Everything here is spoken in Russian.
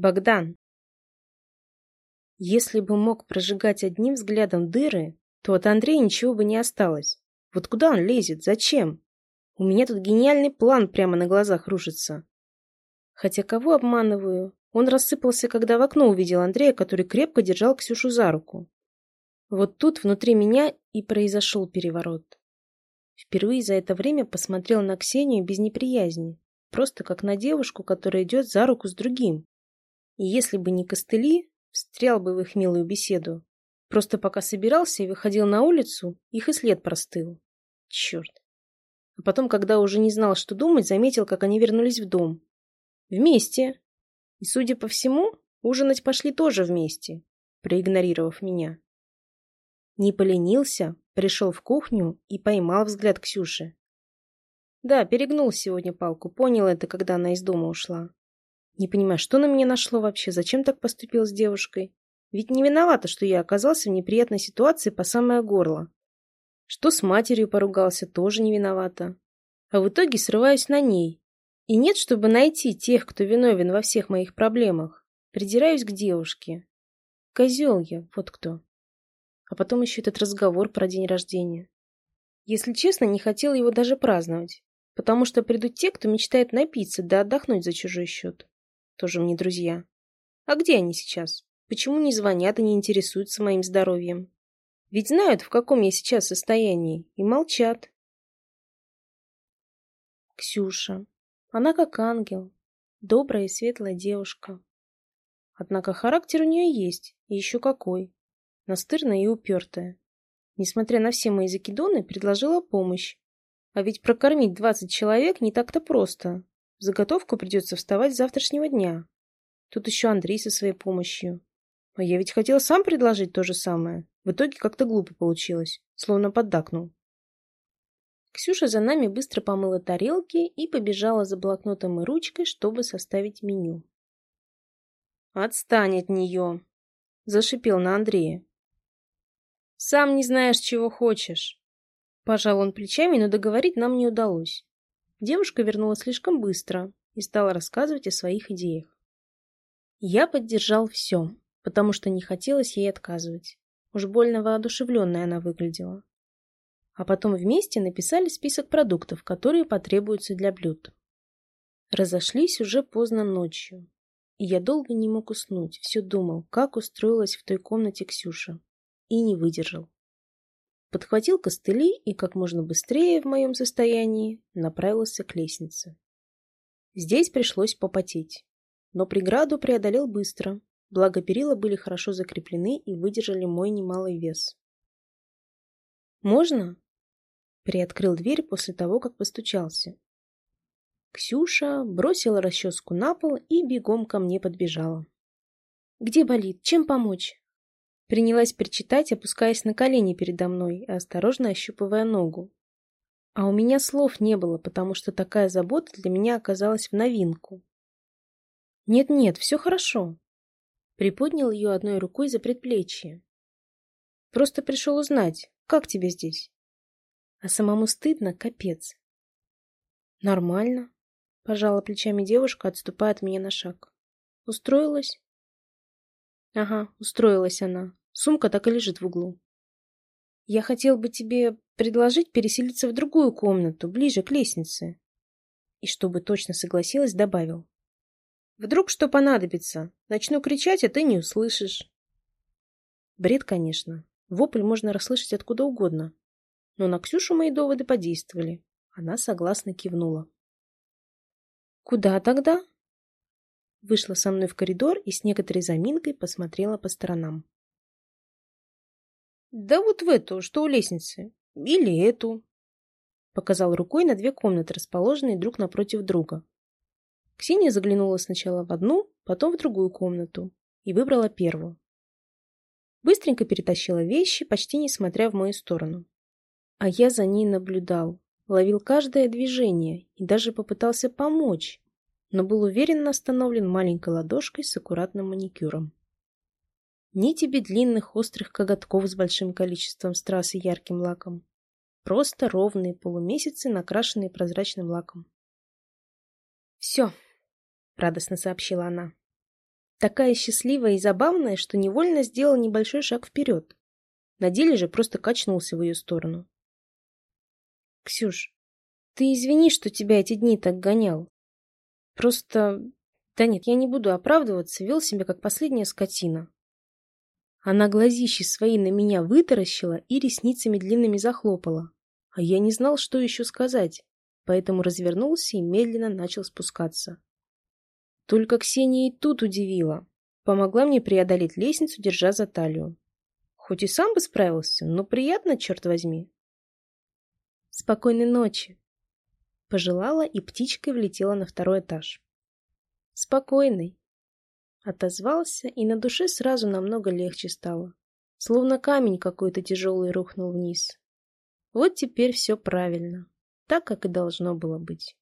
Богдан. Если бы мог прожигать одним взглядом дыры, то от Андрея ничего бы не осталось. Вот куда он лезет? Зачем? У меня тут гениальный план прямо на глазах рушится. Хотя кого обманываю? Он рассыпался, когда в окно увидел Андрея, который крепко держал Ксюшу за руку. Вот тут внутри меня и произошел переворот. Впервые за это время посмотрел на Ксению без неприязни, просто как на девушку, которая идет за руку с другим. И если бы не костыли, встрял бы в их милую беседу. Просто пока собирался и выходил на улицу, их и след простыл. Черт. А потом, когда уже не знал, что думать, заметил, как они вернулись в дом. Вместе. И, судя по всему, ужинать пошли тоже вместе, проигнорировав меня. Не поленился, пришел в кухню и поймал взгляд Ксюши. Да, перегнул сегодня палку, понял это, когда она из дома ушла. Не понимаю, что на меня нашло вообще, зачем так поступил с девушкой? Ведь не виновата, что я оказался в неприятной ситуации по самое горло. Что с матерью поругался, тоже не виновата. А в итоге срываюсь на ней. И нет, чтобы найти тех, кто виновен во всех моих проблемах. Придираюсь к девушке. Козел я, вот кто. А потом еще этот разговор про день рождения. Если честно, не хотел его даже праздновать, потому что придут те, кто мечтает напиться да отдохнуть за чужой счет. Тоже мне друзья. А где они сейчас? Почему не звонят и не интересуются моим здоровьем? Ведь знают, в каком я сейчас состоянии, и молчат. Ксюша. Она как ангел. Добрая и светлая девушка. Однако характер у нее есть, и еще какой настырная и упертая. Несмотря на все мои закидоны, предложила помощь. А ведь прокормить двадцать человек не так-то просто. Заготовку придется вставать с завтрашнего дня. Тут еще Андрей со своей помощью. А я ведь хотела сам предложить то же самое. В итоге как-то глупо получилось, словно поддакнул. Ксюша за нами быстро помыла тарелки и побежала за блокнотом и ручкой, чтобы составить меню. «Отстань от нее!» – зашипел на Андрея. Сам не знаешь, чего хочешь. Пожал он плечами, но договорить нам не удалось. Девушка вернулась слишком быстро и стала рассказывать о своих идеях. Я поддержал все, потому что не хотелось ей отказывать. Уж больно воодушевленной она выглядела. А потом вместе написали список продуктов, которые потребуются для блюд. Разошлись уже поздно ночью. И я долго не мог уснуть, все думал, как устроилась в той комнате Ксюша и не выдержал. Подхватил костыли и как можно быстрее в моем состоянии направился к лестнице. Здесь пришлось попотеть, но преграду преодолел быстро, благо перила были хорошо закреплены и выдержали мой немалый вес. «Можно?» Приоткрыл дверь после того, как постучался. Ксюша бросила расческу на пол и бегом ко мне подбежала. «Где болит? Чем помочь?» Принялась причитать, опускаясь на колени передо мной и осторожно ощупывая ногу. А у меня слов не было, потому что такая забота для меня оказалась в новинку. «Нет-нет, все хорошо», — приподнял ее одной рукой за предплечье. «Просто пришел узнать, как тебе здесь?» А самому стыдно, капец. «Нормально», — пожала плечами девушка, отступая от меня на шаг. «Устроилась?» «Ага, устроилась она. Сумка так и лежит в углу. Я хотел бы тебе предложить переселиться в другую комнату, ближе к лестнице. И чтобы точно согласилась, добавил. Вдруг что понадобится. Начну кричать, а ты не услышишь. Бред, конечно. Вопль можно расслышать откуда угодно. Но на Ксюшу мои доводы подействовали. Она согласно кивнула. «Куда тогда?» Вышла со мной в коридор и с некоторой заминкой посмотрела по сторонам. Да вот в эту, что у лестницы. Или эту. Показал рукой на две комнаты, расположенные друг напротив друга. Ксения заглянула сначала в одну, потом в другую комнату и выбрала первую. Быстренько перетащила вещи, почти не смотря в мою сторону. А я за ней наблюдал, ловил каждое движение и даже попытался помочь, но был уверенно остановлен маленькой ладошкой с аккуратным маникюром. Ни тебе длинных острых коготков с большим количеством страз и ярким лаком. Просто ровные полумесяцы, накрашенные прозрачным лаком. «Все», — радостно сообщила она. Такая счастливая и забавная, что невольно сделал небольшой шаг вперед. На деле же просто качнулся в ее сторону. «Ксюш, ты извини, что тебя эти дни так гонял. Просто... Да нет, я не буду оправдываться, вел себя как последняя скотина». Она глазищи свои на меня вытаращила и ресницами длинными захлопала. А я не знал, что еще сказать, поэтому развернулся и медленно начал спускаться. Только Ксения и тут удивила. Помогла мне преодолеть лестницу, держа за талию. Хоть и сам бы справился, но приятно, черт возьми. Спокойной ночи. Пожелала и птичкой влетела на второй этаж. Спокойной. Отозвался, и на душе сразу намного легче стало. Словно камень какой-то тяжелый рухнул вниз. Вот теперь все правильно, так, как и должно было быть.